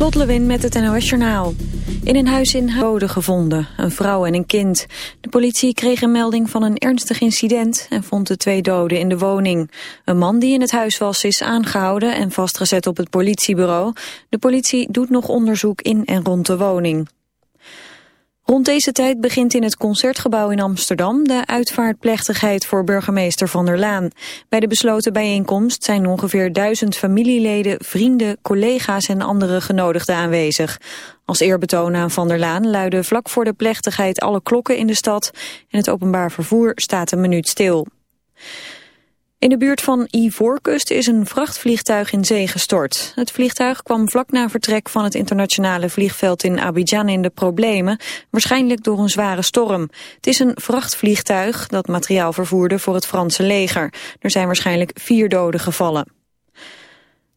Lot Lewin met het NOS Journaal. In een huis in Doden gevonden, een vrouw en een kind. De politie kreeg een melding van een ernstig incident en vond de twee doden in de woning. Een man die in het huis was is aangehouden en vastgezet op het politiebureau. De politie doet nog onderzoek in en rond de woning. Rond deze tijd begint in het Concertgebouw in Amsterdam de uitvaartplechtigheid voor burgemeester Van der Laan. Bij de besloten bijeenkomst zijn ongeveer duizend familieleden, vrienden, collega's en andere genodigden aanwezig. Als eerbetoon aan Van der Laan luiden vlak voor de plechtigheid alle klokken in de stad en het openbaar vervoer staat een minuut stil. In de buurt van Ivoorkust is een vrachtvliegtuig in zee gestort. Het vliegtuig kwam vlak na vertrek van het internationale vliegveld in Abidjan in de problemen, waarschijnlijk door een zware storm. Het is een vrachtvliegtuig dat materiaal vervoerde voor het Franse leger. Er zijn waarschijnlijk vier doden gevallen.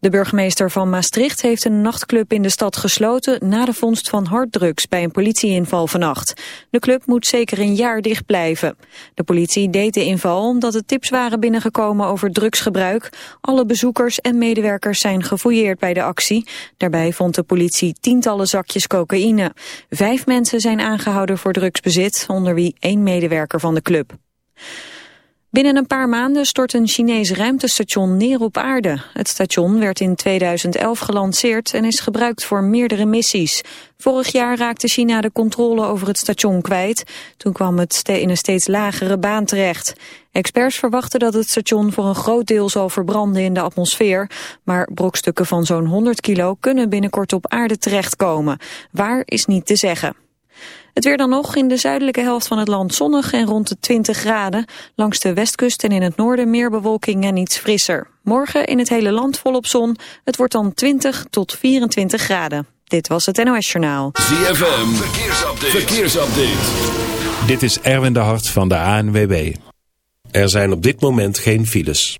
De burgemeester van Maastricht heeft een nachtclub in de stad gesloten na de vondst van harddrugs bij een politieinval vannacht. De club moet zeker een jaar dicht blijven. De politie deed de inval omdat er tips waren binnengekomen over drugsgebruik. Alle bezoekers en medewerkers zijn gefouilleerd bij de actie. Daarbij vond de politie tientallen zakjes cocaïne. Vijf mensen zijn aangehouden voor drugsbezit, onder wie één medewerker van de club. Binnen een paar maanden stort een Chinees ruimtestation neer op aarde. Het station werd in 2011 gelanceerd en is gebruikt voor meerdere missies. Vorig jaar raakte China de controle over het station kwijt. Toen kwam het in een steeds lagere baan terecht. Experts verwachten dat het station voor een groot deel zal verbranden in de atmosfeer. Maar brokstukken van zo'n 100 kilo kunnen binnenkort op aarde terechtkomen. Waar is niet te zeggen. Het weer dan nog in de zuidelijke helft van het land zonnig en rond de 20 graden. Langs de westkust en in het noorden meer bewolking en iets frisser. Morgen in het hele land volop zon. Het wordt dan 20 tot 24 graden. Dit was het NOS Journaal. ZFM, verkeersupdate. verkeersupdate. Dit is Erwin de Hart van de ANWB. Er zijn op dit moment geen files.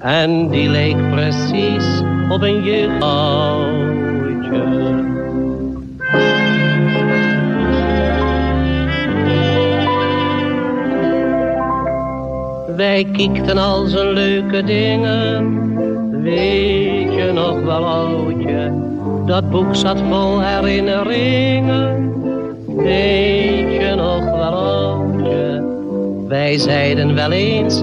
En die leek precies op een jeugdje. Wij kiekten al zijn leuke dingen. Weet je nog wel, oudje? Dat boek zat vol herinneringen. Weet je nog wel, oudje? Wij zeiden wel eens,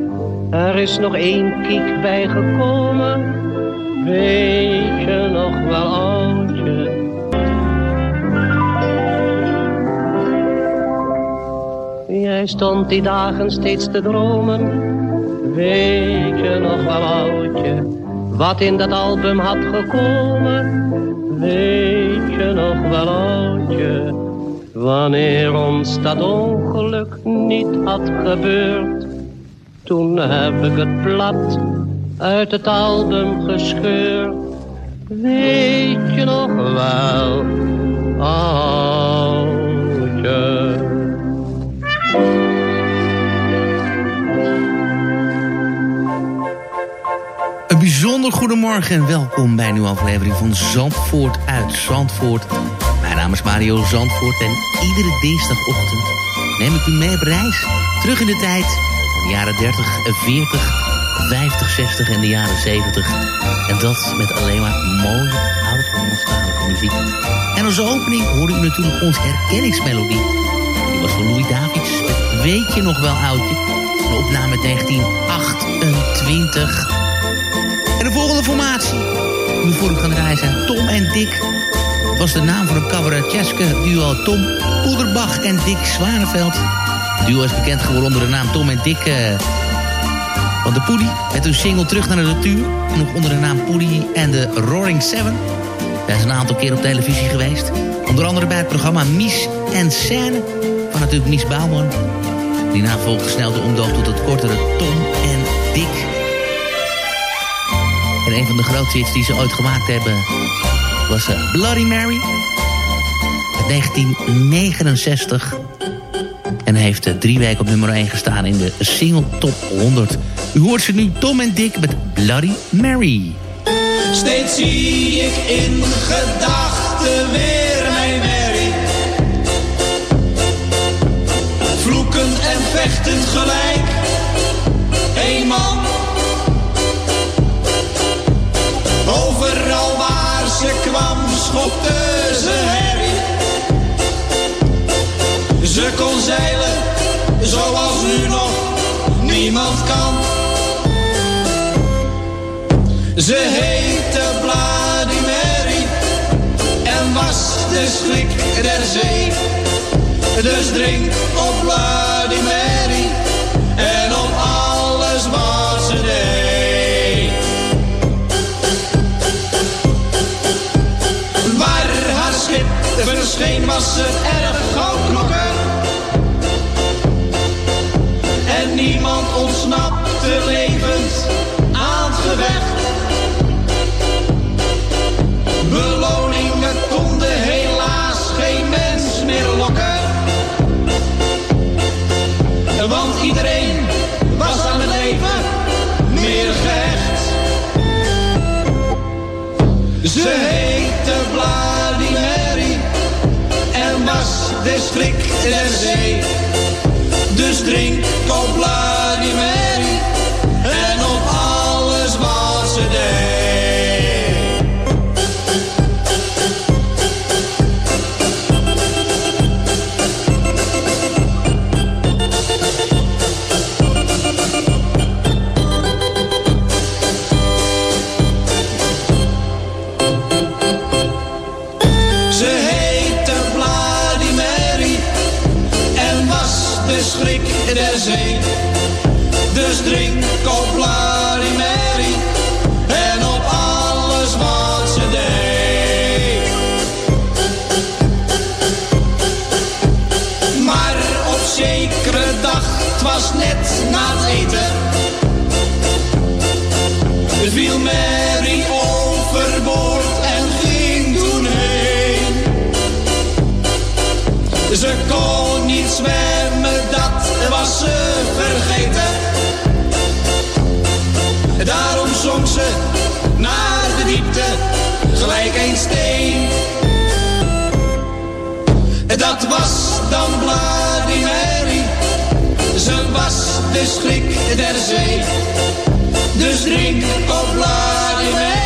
Er is nog één kiek bijgekomen, weet je nog wel, oudje? Jij stond die dagen steeds te dromen, weet je nog wel, oudje? Wat in dat album had gekomen, weet je nog wel, oudje? Wanneer ons dat ongeluk niet had gebeurd, toen heb ik het blad uit het album gescheurd. Weet je nog wel, oudje? Een bijzonder goedemorgen en welkom bij een nieuwe aflevering van Zandvoort uit Zandvoort. Mijn naam is Mario Zandvoort en iedere dinsdagochtend neem ik u mee op reis. Terug in de tijd, de jaren 30, 40, 50, 60 en de jaren 70. En dat met alleen maar mooie oud-Hollandstalige muziek. En als opening hoorde u natuurlijk onze herkenningsmelodie. Die was van Louis Davids Weet je nog wel oudje? Een opname uit 1928. En de volgende formatie we voor u gaan draaien zijn Tom en Dick. Was de naam van een cabaretjeske duo Tom Poederbach en Dick Zwaneveld. Het duo is bekend geworden onder de naam Tom en Dick eh, van de Poedie. Met hun single Terug naar de Natuur. Nog onder de naam Poedie en de Roaring Seven. Zij is een aantal keer op televisie geweest. Onder andere bij het programma Mies en Scène. Van natuurlijk Mies Bouwman. Die naam volgde snel de omdoop tot het kortere Tom en Dick. En een van de grootste hits die ze ooit gemaakt hebben... was eh, Bloody Mary. Uit 1969. En heeft eh, drie weken op nummer 1 gestaan in de single top 100. U hoort ze nu Tom en Dick met Bloody Mary. Steeds zie ik in gedachten weer mijn Mary. Vloeken en vechten gelijk. Eén man. Overal waar ze kwam schopte ze Ze kon zeilen zoals nu nog niemand kan. Ze heette Mary en was de schrik der zee. Dus drink op Mary en op alles wat ze deed. Waar haar schip verscheen was ze erg de levens aan het gevecht. Beloningen konden helaas geen mens meer lokken. Want iedereen was aan het leven meer gehecht. Ze heette Vladimir en was de schrik der zee. Dus drink op Ze kon niet zwemmen, dat was ze vergeten. Daarom zong ze naar de diepte, gelijk een steen. Dat was dan Vladimir, ze was de schrik der zee. Dus drink op Vladimir.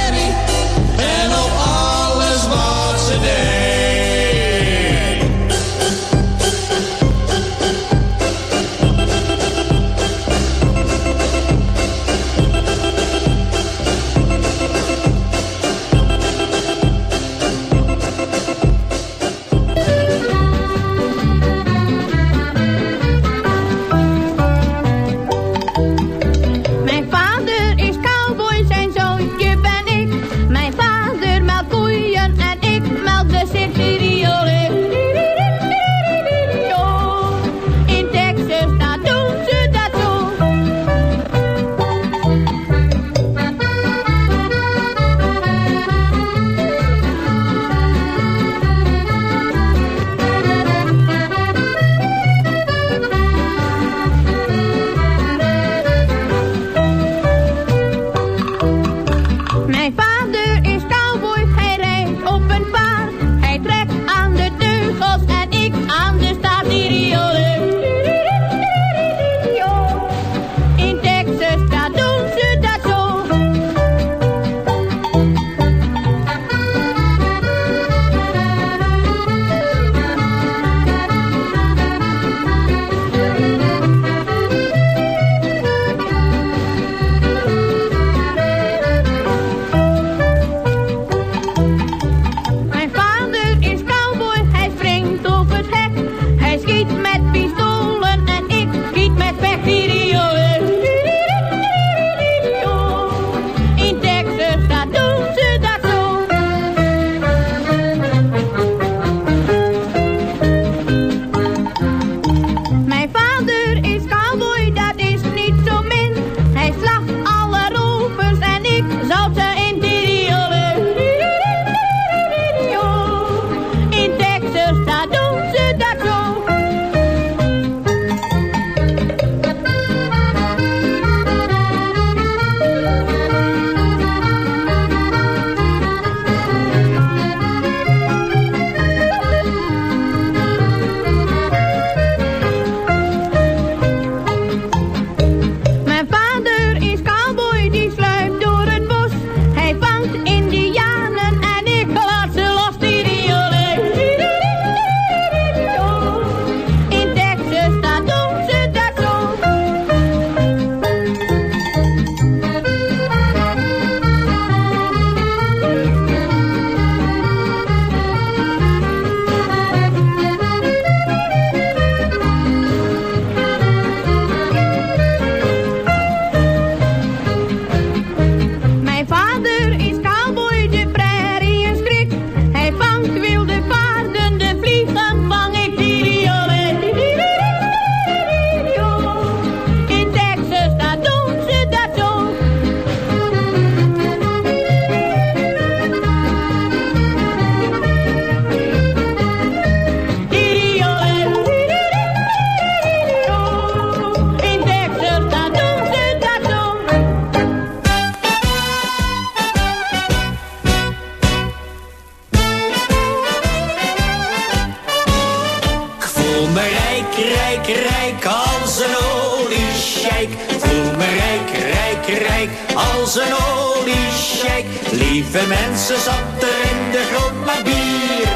Lieve mensen, zat er in de grond maar bier.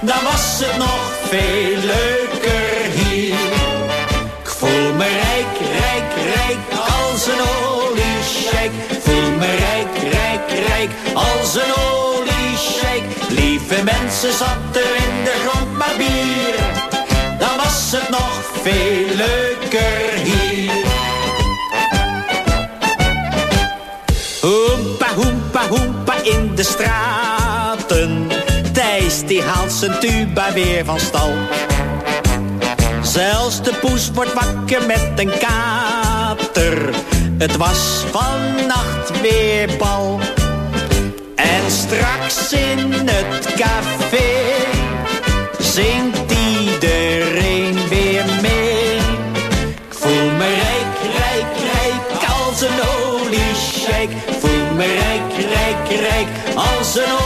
Dan was het nog veel leuker hier. Ik voel me rijk, rijk, rijk als een oliesjeik. Voel me rijk, rijk, rijk als een oliesjeik. Lieve mensen, zat er in de grond maar bier. Dan was het nog veel haalt zijn tuba weer van stal. Zelfs de poes wordt wakker met een kater. Het was vannacht weer bal. En straks in het café zingt iedereen weer mee. Ik voel me rijk, rijk, rijk als een oliesjeik. Voel me rijk, rijk, rijk als een.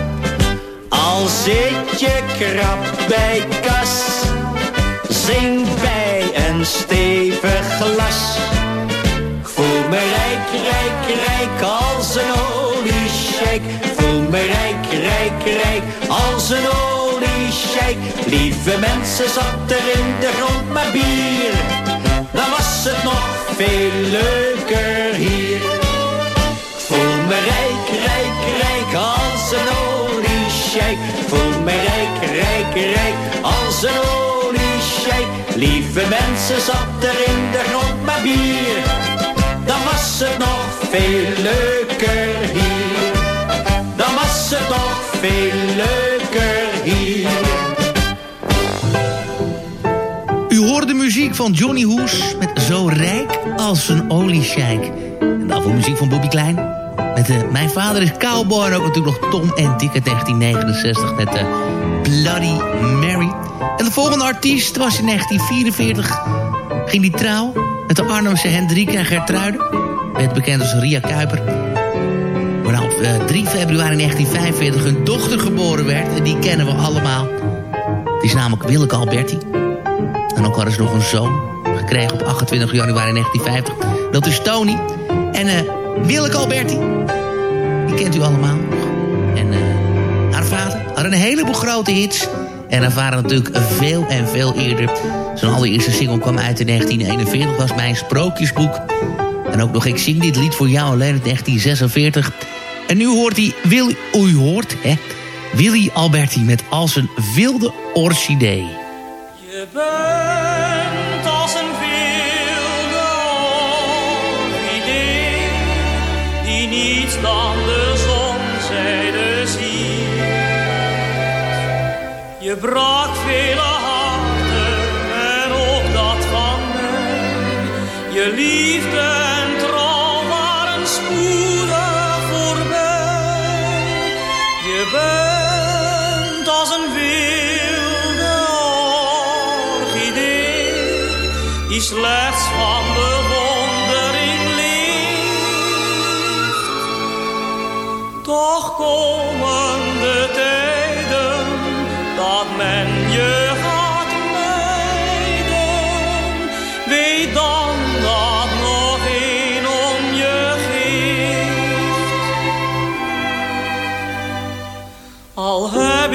Al zit je krap bij kas. Zing bij een stevig glas. Voel me rijk, rijk, rijk als een oliesjeik. Voel me rijk, rijk, rijk als een oliesjeik. Lieve mensen, zat er in de grond maar bier. Dan was het nog veel leuker hier. Voel me rijk, rijk. Voel me rijk, rijk, rijk als een oliesjeik. Lieve mensen, zat er in de grond maar bier. Dan was het nog veel leuker hier. Dan was het nog veel leuker hier. U hoort de muziek van Johnny Hoes met Zo rijk als een oliesjeik. En daarvoor muziek van Bobby Klein. Met uh, Mijn vader is cowboy en ook natuurlijk nog Tom en Dick uit 1969 met uh, Bloody Mary. En de volgende artiest was in 1944. Ging die trouw met de Arnhemse Hendrik en Gertruiden. Werd bekend als Ria Kuiper. Waarna op uh, 3 februari 1945 hun dochter geboren werd. En die kennen we allemaal. Die is namelijk Willeke Alberti. En ook hadden ze nog een zoon gekregen op 28 januari 1950. Dat is Tony. En uh, Willeke Alberti. Die kent u allemaal. En uh, haar vader had een heleboel grote hits. En haar vader natuurlijk veel en veel eerder. Zijn allereerste single kwam uit in 1941. Was mijn sprookjesboek. En ook nog Ik zing dit lied voor jou alleen in 1946. En nu hoort hij... Wil, u hoort, hè? Willy Alberti met Als een wilde orchidee. Je bent niets dan de zonzijde ziet. Je brak vele harten en ook dat van mij. Je liefde en trouw waren spoedig voorbij. Je bent als een wilde orchidee die slechts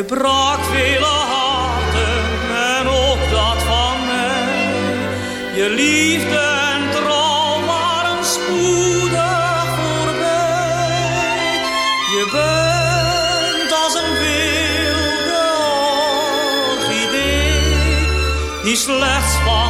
Je brak vele harten en ook dat van mij, je liefde en trouw waren spoedig voorbij. Je bent als een wilde orchidee, die slechts van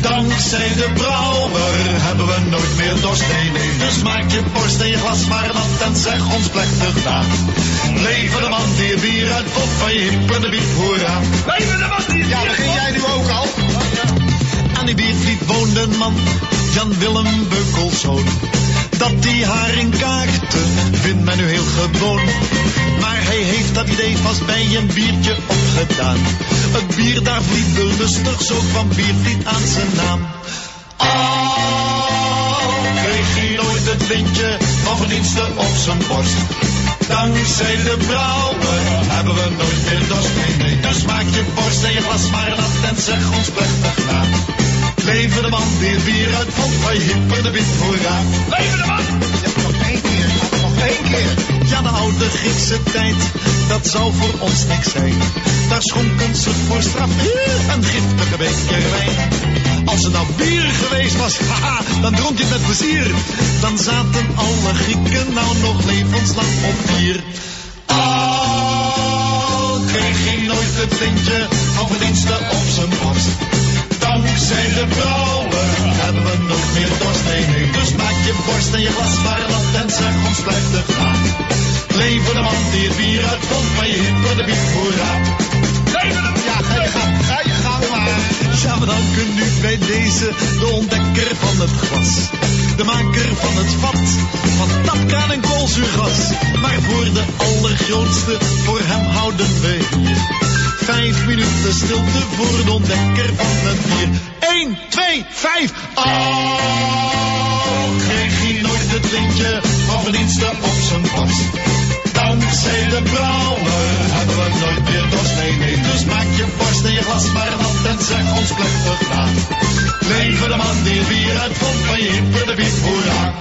Dankzij de brouwer hebben we nooit meer dorst. Nee, nee, dus maak je borst en je glas maar nat en zeg ons plechtig na. Leven de man die het bier uitvond van je hip en de biep, hoera. Leven de man die het Ja, begin jij nu ook al? Aan die biervliet woonde een man, Jan Willem Beukelszoon. Dat die haring kaakte, vindt men nu heel gewoon. Maar hij heeft dat idee vast bij een biertje opgedaan. Het bier daar vliet lustig, zo kwam biervliet aan zijn naam. Al kreeg hij nooit het lintje van verdiensten op zijn borst. Dankzij de brouwer hebben we nooit meer dorst. Nee, nee. Dus maak je borst en je glas maar nat en zeg ons plechtig na. Leven de man het bier uitvond van je hipper de wit hoera. Leven de man. nog één keer, nog één keer. Ja, de oude Griekse tijd, dat zou voor ons niks zijn. Daar schonken ze voor straf een giftige beker wijn. Als het nou bier geweest was, haha, dan dronk je het met plezier. Dan zaten alle Grieken nou nog levenslang op bier. Al kreeg hij nooit het lintje van verdiensten de brouwer hebben we nooit meer dorst. Nee, nee. Dus maak je borst en je glas maar nat en zeg ons plechtig na. Leven de man die het bier uitvond van je hipper de biep, hoera. Ja, ga je gang, ga maar. Ja, we danken nu bij deze de ontdekker van het glas. De maker van het vat, van tapkraan en koolzuurgas. Maar voor de allergrootste, voor hem houden we. Vijf minuten stilte voor de ontdekker van het bier. 1, 2, 5. Oh, kreeg hij nooit het lintje van verdiensten op zijn borst. Dankzij de brouwer hebben we nooit meer dorst. Nee, nee, dus maak je borst en je glas maar nat en zeg ons plechtig na. Leven de man die bier uitvond van je hip de biep, hoera.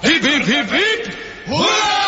Hip, hip, hip, hip. staat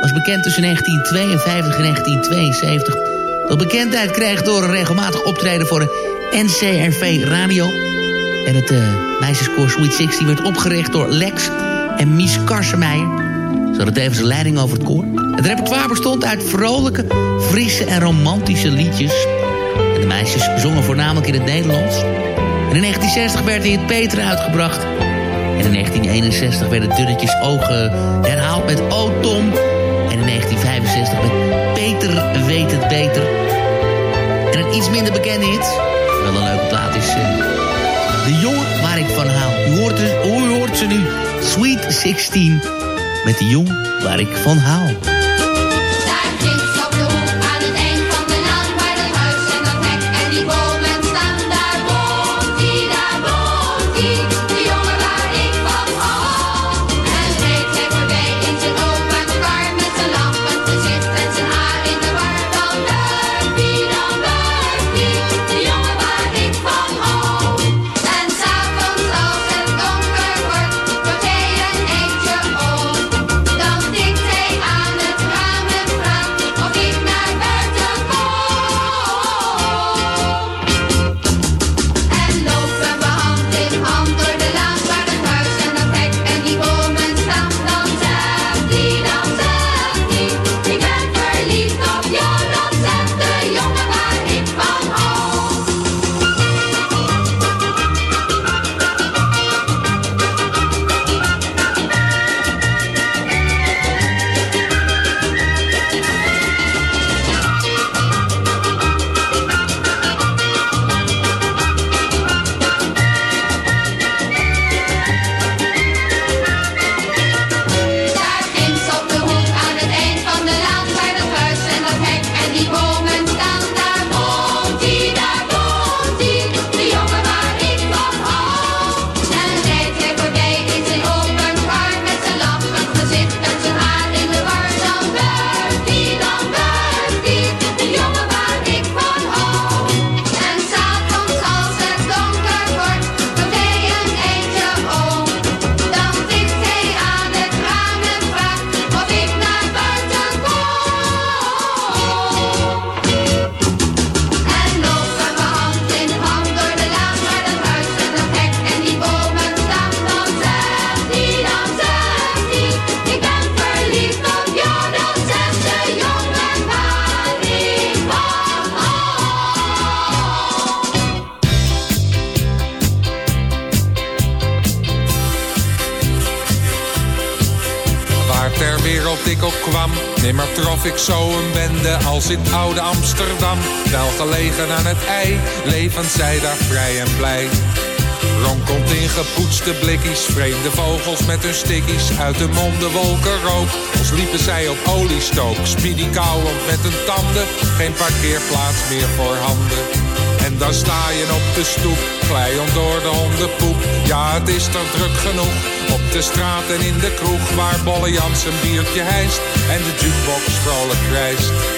was bekend tussen 1952 en 1972. Dat bekendheid kreeg door een regelmatig optreden voor de NCRV Radio. En het uh, meisjeskoor Sweet 16 werd opgericht door Lex en Mies Karsemeijer. Ze hadden tevens de leiding over het koor. Het repertoire bestond uit vrolijke, frisse en romantische liedjes. En de meisjes zongen voornamelijk in het Nederlands. En in 1960 werd hij het Peter uitgebracht. En in 1961 werden Dunnetjes Ogen herhaald met O Tom... En in 1965 met Peter weet het beter. En een iets minder bekende hit, wel een leuke plaat, is uh, De jongen waar ik van hou. U hoort, hoort ze nu, Sweet 16, met de jongen waar ik van hou. In oude Amsterdam. Wel gelegen aan het ei, levend zij daar vrij en blij. Ronkelt in gepoetste blikkies, vreemde vogels met hun stickies. Uit de monden wolken rook, als liepen zij op oliestook. Speedy kauwend met hun tanden, geen parkeerplaats meer voor handen. En dan sta je op de stoep, glijend door de hondenpoep. Ja, het is er druk genoeg, op de straat en in de kroeg. Waar Bolle Jans een biertje hijst en de jukebox vrolijk krijst.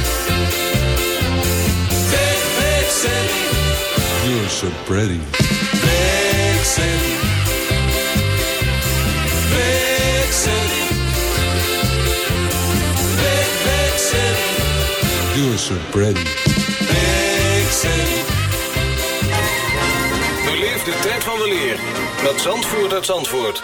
So pretty. Big city. Big city. Big, big city. You're so pretty. Big city. Beleef de tijd van de leer met Zandvoort uit Zandvoort.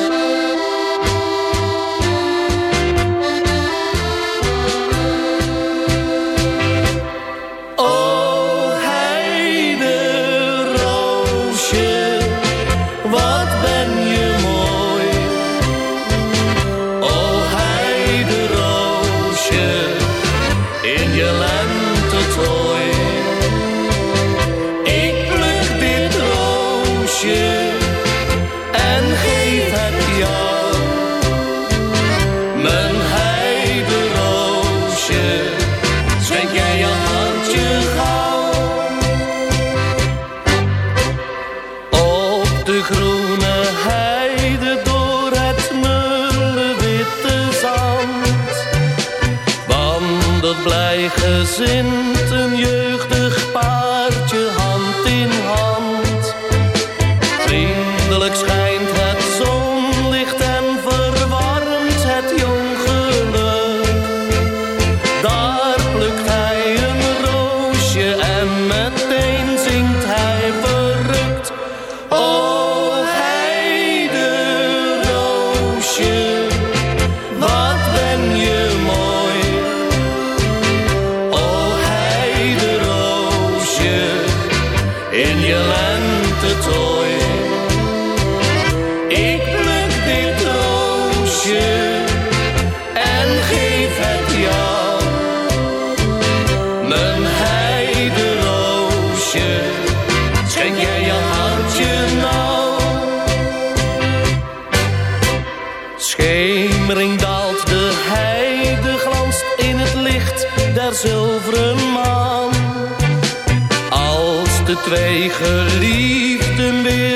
Twee geliefden weer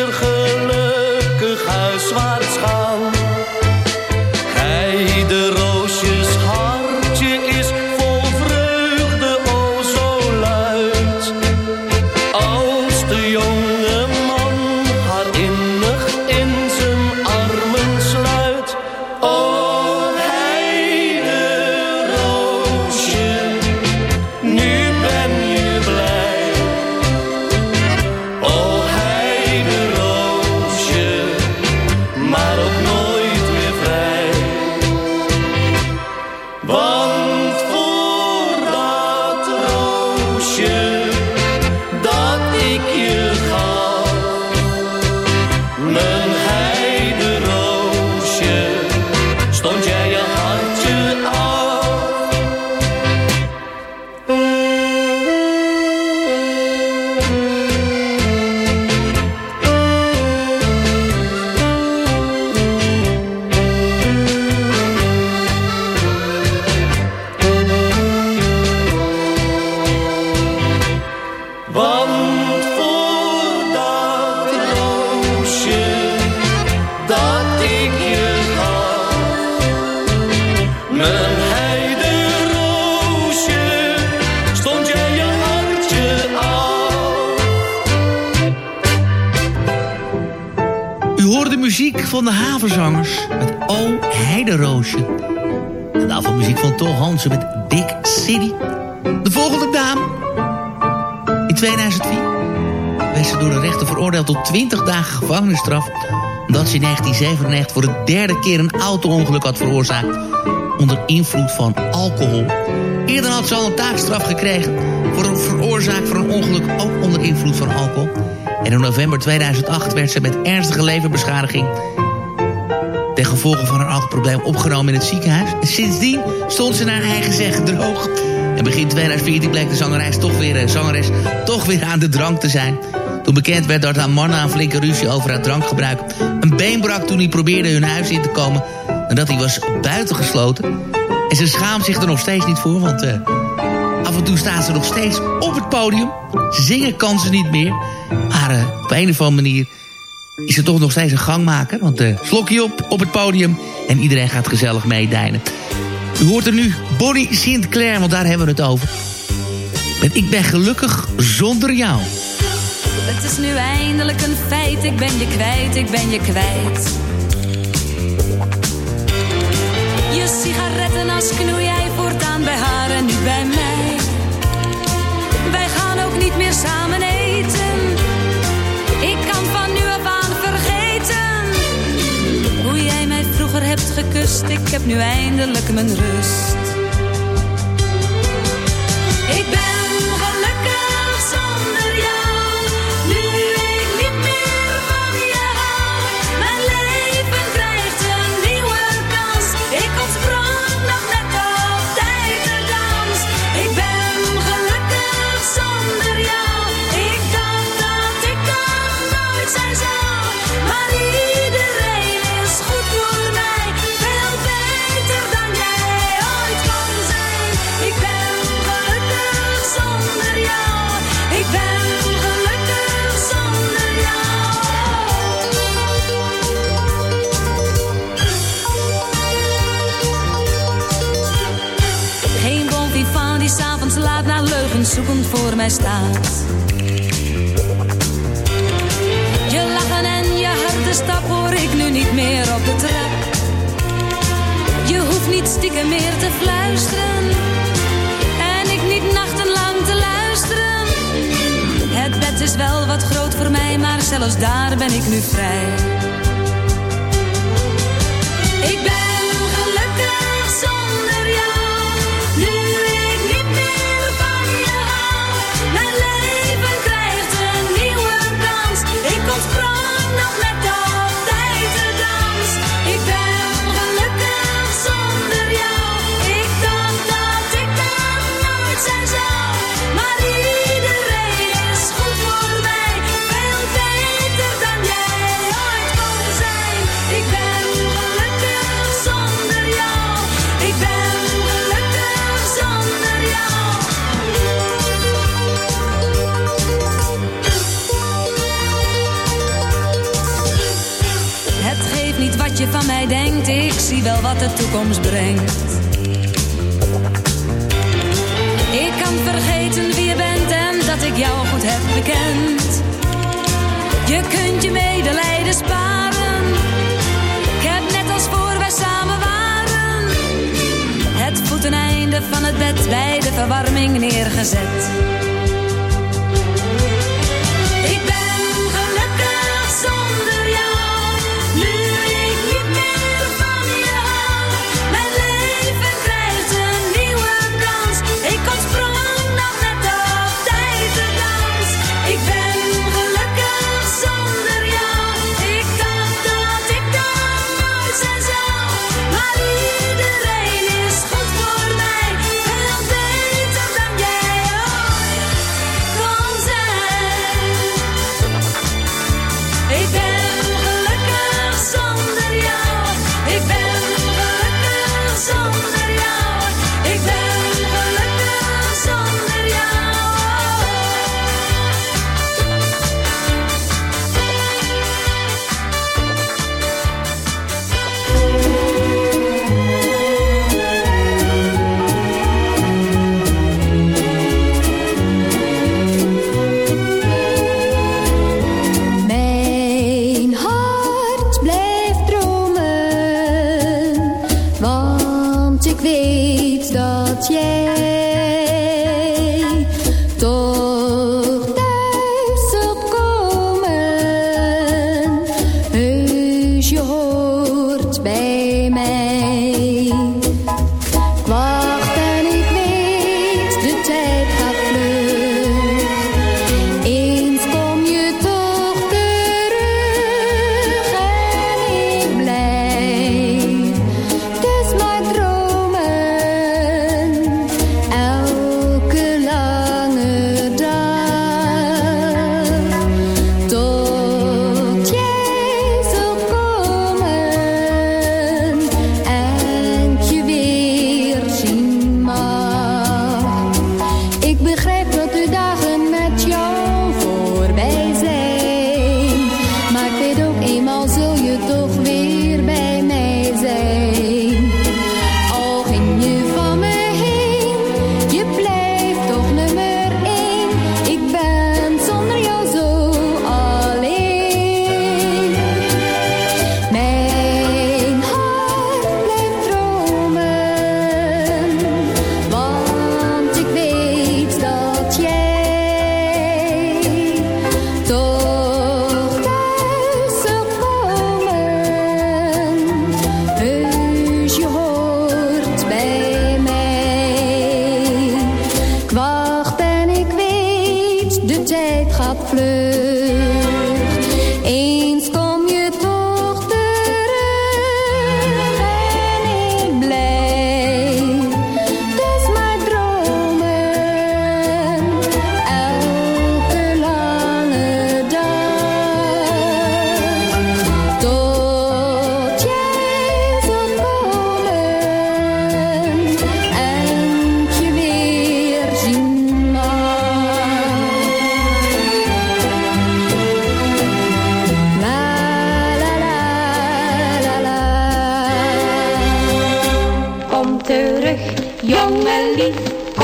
U hoort de muziek van de havenzangers met O Heideroosje. En daarvan muziek van Tol Hansen met Big City. De volgende dame. In 2004 werd ze door de rechter veroordeeld tot 20 dagen gevangenisstraf... omdat ze in 1997 voor de derde keer een auto-ongeluk had veroorzaakt... onder invloed van alcohol. Eerder had ze al een taakstraf gekregen... voor een veroorzaak van een ongeluk ook onder invloed van alcohol... En in november 2008 werd ze met ernstige leverbeschadiging... ten gevolge van een alcoholprobleem opgenomen in het ziekenhuis. En sindsdien stond ze naar eigen zeggen droog. En begin 2014 bleek de zangeres toch weer, eh, zangeres toch weer aan de drank te zijn. Toen bekend werd dat haar man een flinke ruzie over haar drankgebruik... een been brak toen hij probeerde hun huis in te komen... en dat hij was buitengesloten. En ze schaamt zich er nog steeds niet voor, want... eh, Af en toe staan ze nog steeds op het podium. Zingen kan ze niet meer. Maar eh, op een of andere manier is ze toch nog steeds een gangmaker. Want uh, slokje op op het podium en iedereen gaat gezellig meedijnen. U hoort er nu Bonnie Sinclair, want daar hebben we het over. Met Ik ben gelukkig zonder jou. Het is nu eindelijk een feit, ik ben je kwijt, ik ben je kwijt. Je sigarettenas knoei jij voortaan bij haar en niet bij mij. Wij gaan ook niet meer samen eten. Ik kan van nu af aan vergeten. Hoe jij mij vroeger hebt gekust, ik heb nu eindelijk mijn rust. staat. Je lachen en je harde stap hoor ik nu niet meer op de trap. Je hoeft niet stiekem meer te fluisteren. En ik niet nachtenlang te luisteren. Het bed is wel wat groot voor mij, maar zelfs daar ben ik nu vrij. Ik ben gelukkig zonder. van mij denkt, ik zie wel wat de toekomst brengt. Ik kan vergeten wie je bent en dat ik jou goed heb bekend. Je kunt je medelijden sparen. Ik heb net als voor wij samen waren. Het voeteneinde van het bed bij de verwarming neergezet. Ik ben gelukkig zonder.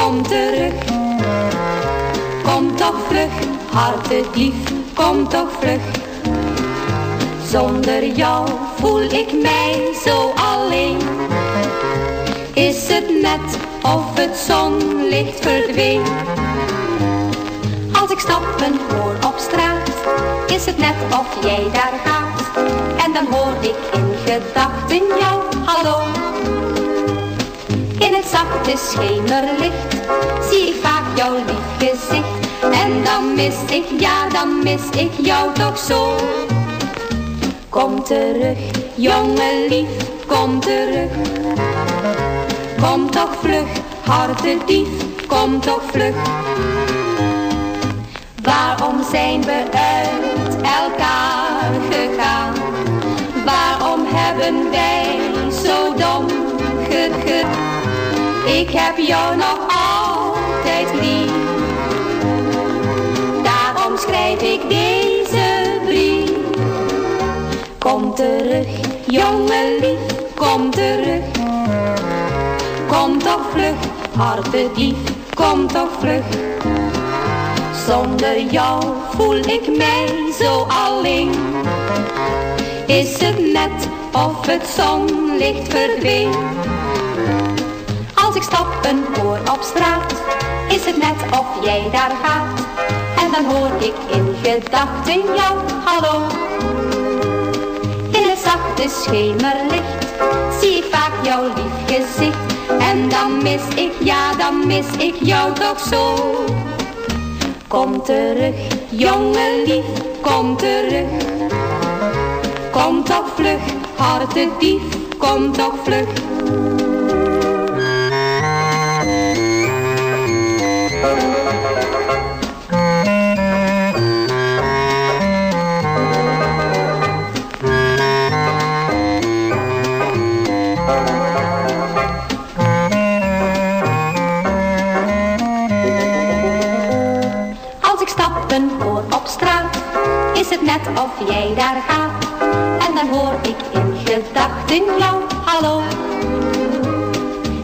kom terug. Kom toch vlug, hart het lief, kom toch vlug. Zonder jou voel ik mij zo alleen. Is het net of het zonlicht verdween? Als ik stappen hoor op straat, is het net of jij daar gaat. En dan hoor ik in gedachten jou, hallo. Zachte schemerlicht zie ik vaak jouw lief gezicht. En dan mis ik, ja dan mis ik jou toch zo. Kom terug, jongen lief, kom terug. Kom toch vlug, hartedief, kom toch vlug. Waarom zijn we uit elkaar gegaan? Waarom hebben wij zo dom gegut? Ik heb jou nog altijd lief. Daarom schrijf ik deze brief. Kom terug, jongen lief, kom terug. Kom toch vlug, hartedief, kom toch vlug. Zonder jou voel ik mij zo alleen. Is het net of het zonlicht verdween? Stappen hoor op straat, is het net of jij daar gaat. En dan hoor ik in gedachten jou, hallo. In het zachte schemerlicht zie ik vaak jouw lief gezicht. En dan mis ik, ja dan mis ik jou toch zo. Kom terug, jongen lief, kom terug. Kom toch vlug, hartedief, kom toch vlug. Of jij daar gaat. En dan hoor ik in gedachten jou, hallo.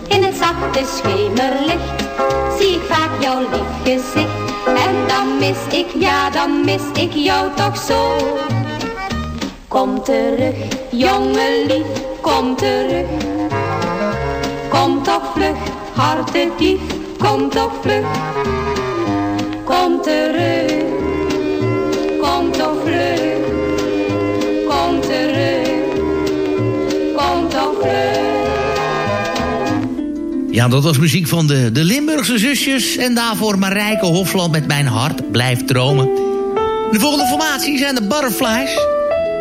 In het zachte schemerlicht zie ik vaak jouw lief gezicht. En dan mis ik, ja dan mis ik jou toch zo. Kom terug, jongen lief, kom terug. Kom toch vlug, hartedief, kom toch vlug. Kom terug, kom toch vlug. Ja, dat was muziek van de, de Limburgse zusjes. En daarvoor Marijke Hofland met Mijn Hart Blijft Dromen. De volgende formatie zijn de Butterflies.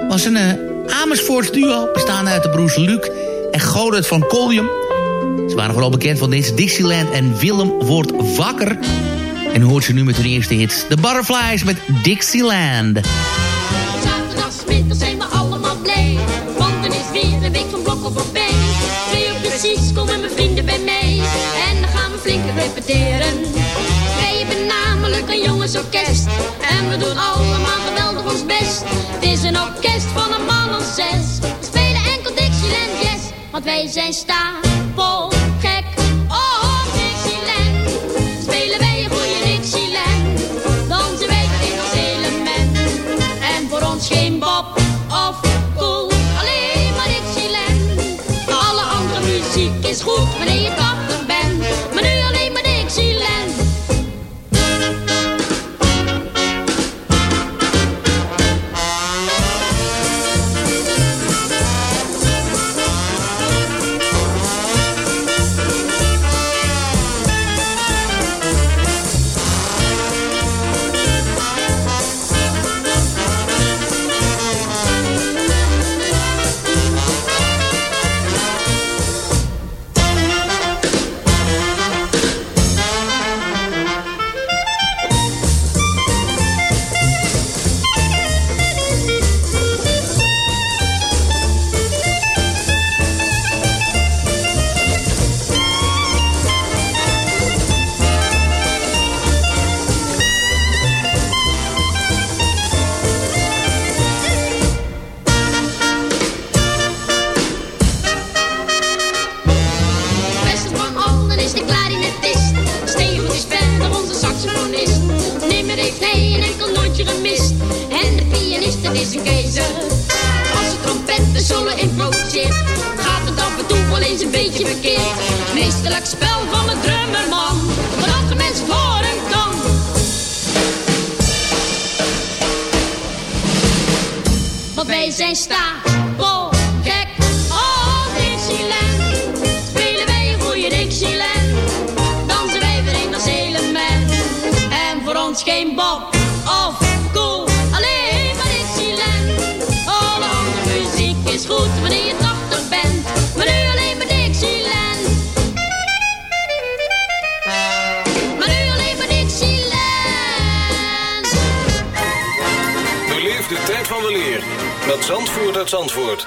was een uh, duo, bestaande uit de broers Luc en Godert van Collium. Ze waren vooral bekend van Dixieland en Willem wordt wakker. En hoort ze nu met hun eerste hits. De Butterflies met Dixieland. Repeteren. Wij hebben namelijk een jongensorkest. En we doen allemaal geweldig ons best. Het is een orkest van een man of zes. We spelen enkel Dixieland Yes. Want wij zijn stapel geen bob of cool. Alleen maar Dixieland. Alle andere muziek is goed wanneer je 80 bent. Maar nu alleen maar Dixieland. Maar nu alleen maar Dixieland. Beleef de tijd van de leer met Zandvoort uit Zandvoort.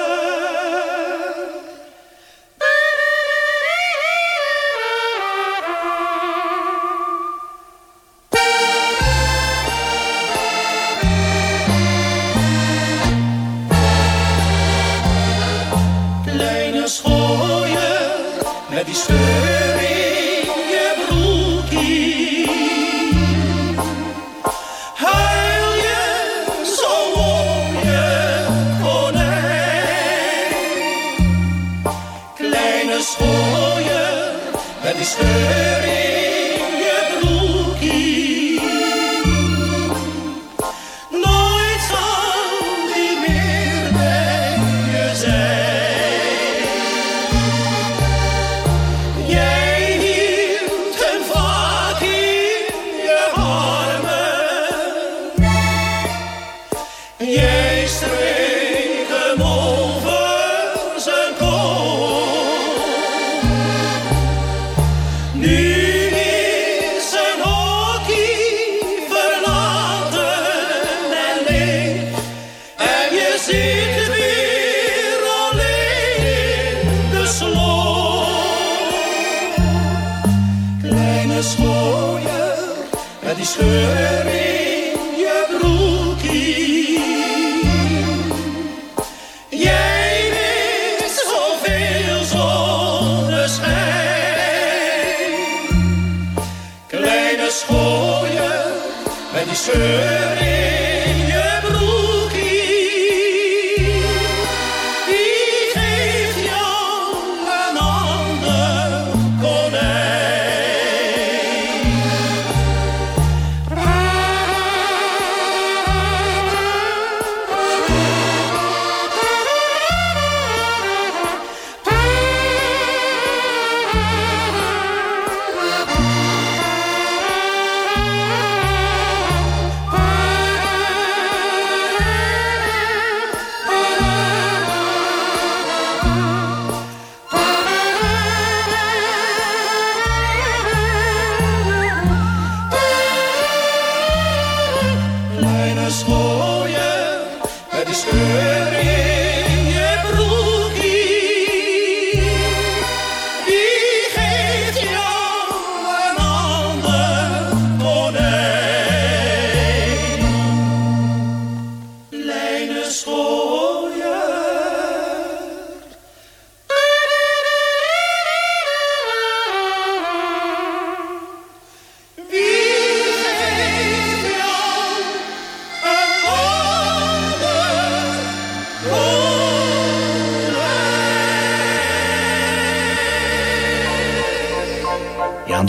Kleine schooier, met die scheur Schooier, met die scheur